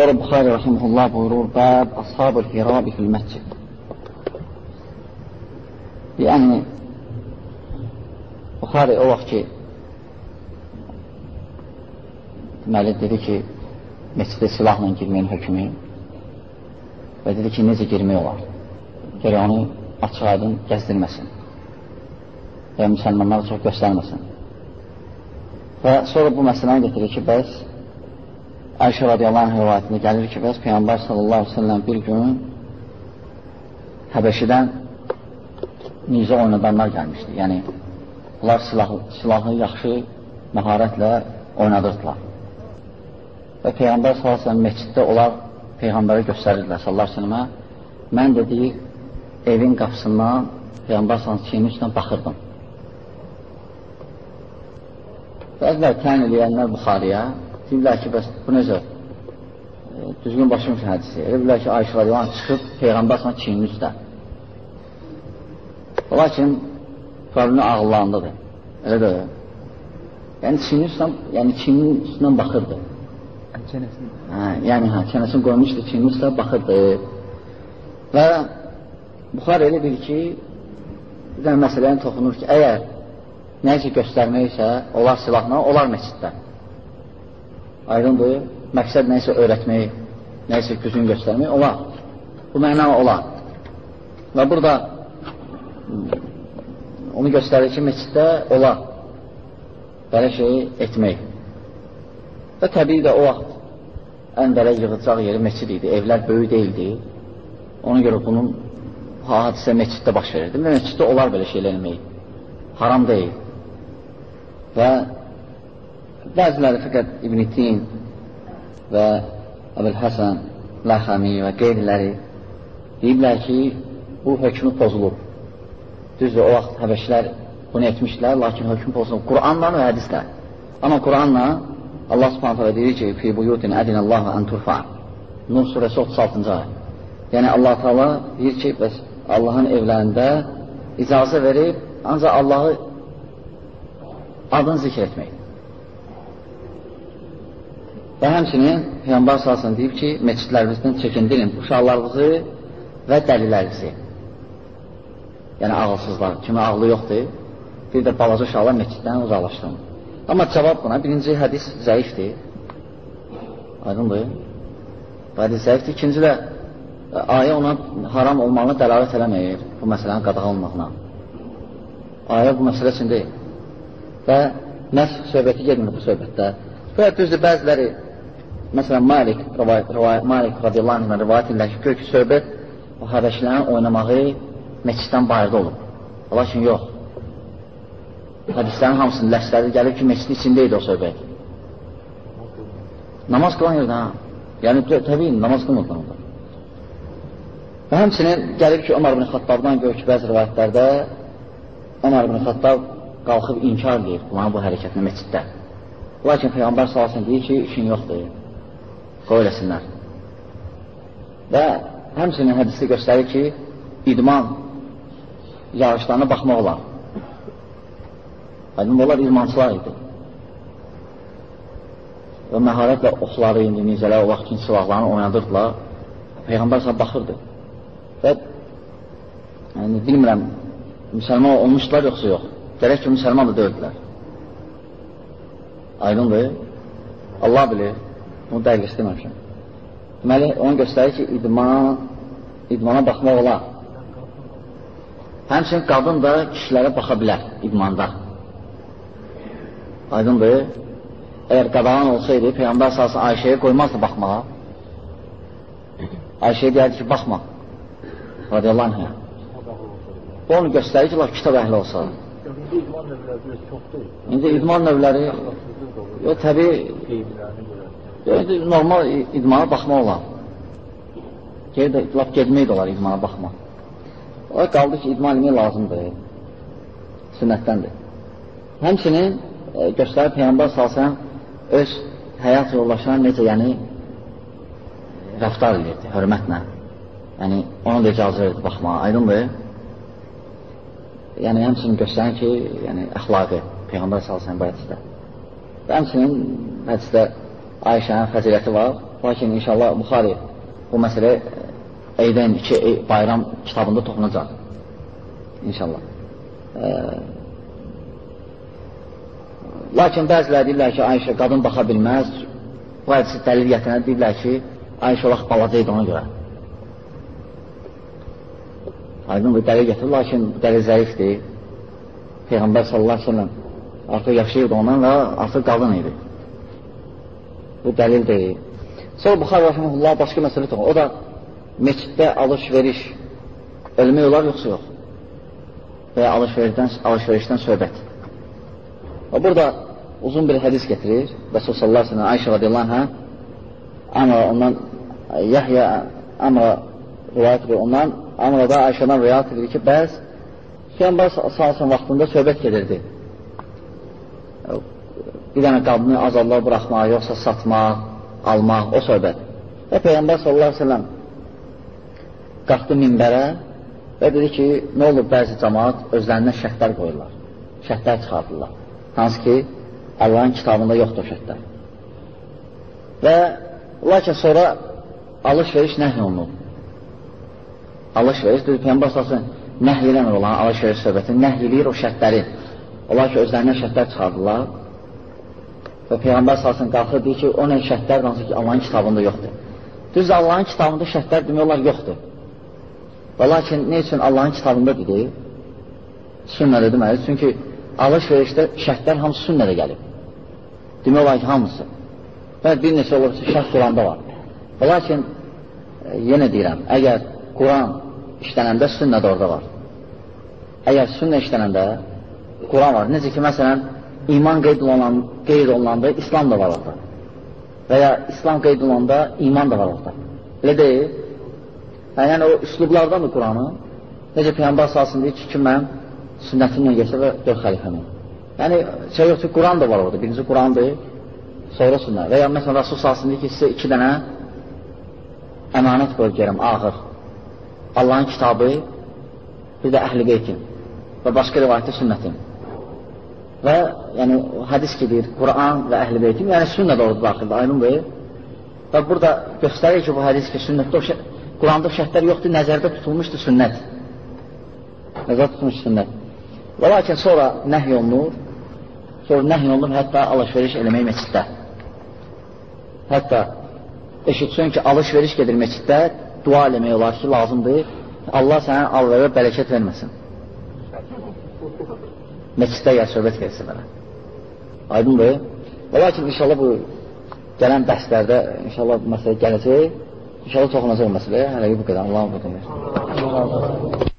Sonra Buxari Rəhməllah buyurur, Bəb Ashab-ül Hirabi fil məscid. Yəni, Buxari o vaxt ki, deməli, dedi ki, məscidə silahla girməyin hökmü və dedi ki, necə girmək olar? Gərək onu açıq aydın gəzdirməsin və müsəlmanlara çox göstərməsin. Və sonra bu məsələni getirir ki, bəs Ayşə radiyallahu anh rivayətində gəlir ki, bəs Peyyambar sallallahu aleyhi ve sellem bir gün Həbəşidən nizə oynadanlar gəlmişdi. Yəni, onlar silahı, silahı yaxşı məharətlə oynadırdılar. Və Peyğəmbər sallallahu məsciddə onlar Peyğəmbərə göstərirdilər sallallahu aleyhi Mən də deyir, evin qapısından Peyğəmbər sallallahu çiyinin üstündən baxırdım. Bəzilər təyin eləyənlər Buxariyə deyirlər ki, bəs bu necə e, düzgün başlamış hədisi. Elə bilər ki, Ayşə radiyallahu çıxıb Peyğəmbər sallallahu çiyinin üstə. Lakin problemi ağıllarındadır. Elə də Yəni çiyinin üstündən, yəni çiyinin üstündən baxırdı. Çənəsini. Hə, yəni hə, çənəsini qoymuşdu, çiyinin üstə baxırdı. Və Buxar elə bil ki, bir dənə məsələyə toxunur ki, əgər nəyisə göstərmək isə, olar silahla, olar məsciddə. Aydındır, məqsəd nəyisə öyrətmək, nəyisə gücün göstərmək, olar. Bu məna olar. Və burada onu göstərir ki, məsciddə olar belə şeyi etmək. Və təbii də o vaxt ən belə yığıcaq yeri meçid idi. Evlər böyük deyildi. Ona görə bunun hadisə meçiddə baş verirdi. Və meçiddə olar belə şeylər eləmək. Haram deyil. Və bəziləri fəqət İbn-i Tin və Əbəl Həsən, Ləxəmi və qeyriləri deyiblər ki, bu hökmü pozulub. Düzdür, o vaxt həbəşlər bunu etmişlər, lakin hökm pozulub. Quranla və hədislə. Amma Quranla Allah subhanət hələ deyir ki, fi buyutin ədinəllahu ən turfa. Nur surəsi 36-cı ay. Yəni Allah Taala deyir ki, bəs Allahın evlərində icazə verib, ancaq Allahı adını zikr etmək. Və həmçinin Peyğəmbər salsın deyib ki, meçidlərimizdən çəkindirin uşaqlarınızı və dəlilərinizi. Yəni ağılsızlar, kimi ağlı yoxdur, bir də balaca uşaqlar meçiddən uzaqlaşdırın. Amma cavab buna, birinci hədis zəifdir. Aydındır. Bu hədis zəifdir. İkinci də e, ayə ona haram olmağını dəlavət eləməyir bu məsələnin qadağa olmağına. Ayə bu məsələ üçün deyil. Və nəs söhbəti gedmir bu söhbətdə. Və düzdür, bəziləri, məsələn, Malik, rivayət, rivayət, Malik radiyallahu anh rivayət edirlər ki, gör ki, söhbət o həbəşlərin oynamağı meçiddən bayırda olub. Lakin yox. Hədislərin hamısının ləsləri gəlir ki, meçidin içində idi o söhbət. Namaz qılan yerdə, hə. Yəni, təbii, namaz qılmırdan orada. Və həmçinin gəlir ki, Ömər bin Xattabdan gör ki, bəzi rivayətlərdə Ömər bin Xattab qalxıb inkar bunların bu hərəkətini meçiddə. Lakin Peyğəmbər salasın deyir ki, işin yoxdur, qoy eləsinlər. Və həmçinin hədisi göstərir ki, idman yağışlarına baxmaq olar. Aydın onlar idmançılar idi. Və məharətlə oxları indi nizələr, o vaxt ki, silahlarını oynadırdılar. Peyğəmbər səhə baxırdı. Və yəni, bilmirəm, müsəlman olmuşlar yoxsa yox. Gərək ki, müsəlman da dördülər. Aydındır. Allah bilir. Bunu dəqiq istəməmişəm. Deməli, onu göstərir ki, idman, idmana baxmaq olar. Həmçinin qadın da kişilərə baxa bilər idmanda. Aydındır. Əgər qadağan olsaydı, Peyğəmbər sahası Ayşəyə qoymazdı baxmağa. Ayşəyə deyərdi ki, baxma. Radiyallahu anh. Bu onu göstərir ki, kitab əhli olsa. İndi idman növləri çoxdur. İndi idman növləri, yox, təbii, indi normal idmana baxmaq olar. Geri də, laf gedmək də olar idmana baxmaq. O qaldı ki, idman ilmi lazımdır. Sünnətdəndir. Həmçinin e, göstərir Peyğəmbər salsan öz həyat yoldaşlarına necə yəni rəftar edirdi, hörmətlə. Yəni, ona da icazə verdi baxmağa, aydındır. Yəni, həmçinin göstərir ki, yəni, əxlaqı Peyğəmbər salsan bu hədisdə. Və həmçinin hədisdə Ayşənin fəziləti var. Lakin inşallah Buxari bu məsələ Eydən iki bayram kitabında toxunacaq. İnşallah. E, lakin bəziləri deyirlər ki, Ayşə qadın baxa bilməz. Bu hədisi dəlil gətirənə deyirlər ki, Ayşə vaxt balaca idi ona görə. Aydın bu dəlil gətirir, lakin dəlil zəifdir. Peyğəmbər sallallahu aleyhi ve sellem artıq yaşayırdı ondan və artıq qadın idi. Bu dəlil deyil. Sonra Buxar Rəhməlullah başqa məsələ toxun. O da meçiddə alış-veriş ölmək olar, yoxsa yox? Və ya alış-verişdən, alış-verişdən söhbət. Və burada uzun bir hədis getirir. Rəsul sallallahu aleyhi ve Ayşə radiyallahu anhə Amra ondan Yahya Amra rivayət edir. Ondan Amra da Ayşədən rivayət edir ki, bəs Peyğəmbər sallallahu vaxtında söhbət gedirdi. Bir dənə qadını azadlar buraxmaq, yoxsa satmaq, almaq, o söhbət. Və Peyğəmbər sallallahu aleyhi ve sellem qalxdı minbərə və dedi ki, nə olur bəzi cəmaat özlərindən şəhətlər qoyurlar, şəhətlər çıxardırlar. Hansı ki, Allahın kitabında yoxdur şəhətlər. Və lakin sonra alış-veriş nəhy olunur. Alış-veriş, dedi, Peyğəmbər salsın, nəhy eləmir olan alış-veriş söhbətini, nəhy eləyir o şəhətləri. Onlar ki, özlərindən şəhətlər çıxardırlar və Peyğəmbər salsın qalxır, deyir ki, o nə şəhətlər hansı ki, Allahın kitabında yoxdur. Düz Allahın kitabında şəhətlər demək olar yoxdur. Və lakin nə üçün Allahın kitabında dedi? Sünnədə deməli, çünki alış-verişdə şərtlər hamısı sünnədə gəlib. Demək olar ki, hamısı. Və bir neçə olur ki, şərt Quranda var. Və lakin, e, yenə deyirəm, əgər Quran işlənəndə sünnə də orada var. Əgər sünnə işlənəndə Quran var. Necə ki, məsələn, iman qeyd, olunan, qeyd olunanda İslam da var orada. Və ya İslam qeyd olunanda iman da var orada. Elə deyil. Hə, yəni o üslublardandır Quranı. Necə Peyğəmbər salsın deyir ki, ki mən sünnətimlə geçsə və dörd xəlifəmi. Yəni şey yox ki, Quran da var orada. Birinci Qurandır, sonra sünnə. Və ya məsələn Rasul salsın deyir ki, sizə iki dənə əmanət qoyub gələm, ağır. Allahın kitabı, bir də əhl-i beytin və başqa rivayətdə sünnətim. Və yəni hədis deyir, Quran və əhl-i beytim, yəni sünnə də orada daxildir, aydındır. Və burada göstərir ki, bu hədis ki, sünnətdə o şey Quranda şərtlər yoxdur, nəzərdə tutulmuşdur sünnət. Nəzərdə tutulmuş sünnət. Və lakin sonra nəhy olunur, sonra nəhy olunur hətta alış-veriş eləmək məsciddə. Hətta eşitsin ki, alış-veriş gedir məsciddə, dua eləmək olar ki, lazımdır. Allah sənə alvərə bələkət verməsin. Məsciddə yer söhbət versin mənə. Aydındır. Və lakin inşallah bu gələn dərslərdə inşallah bu məsələ gələcək. İnşallah toxunacaq məsələyə. Hələ bu qədər. Allah'ın qədər.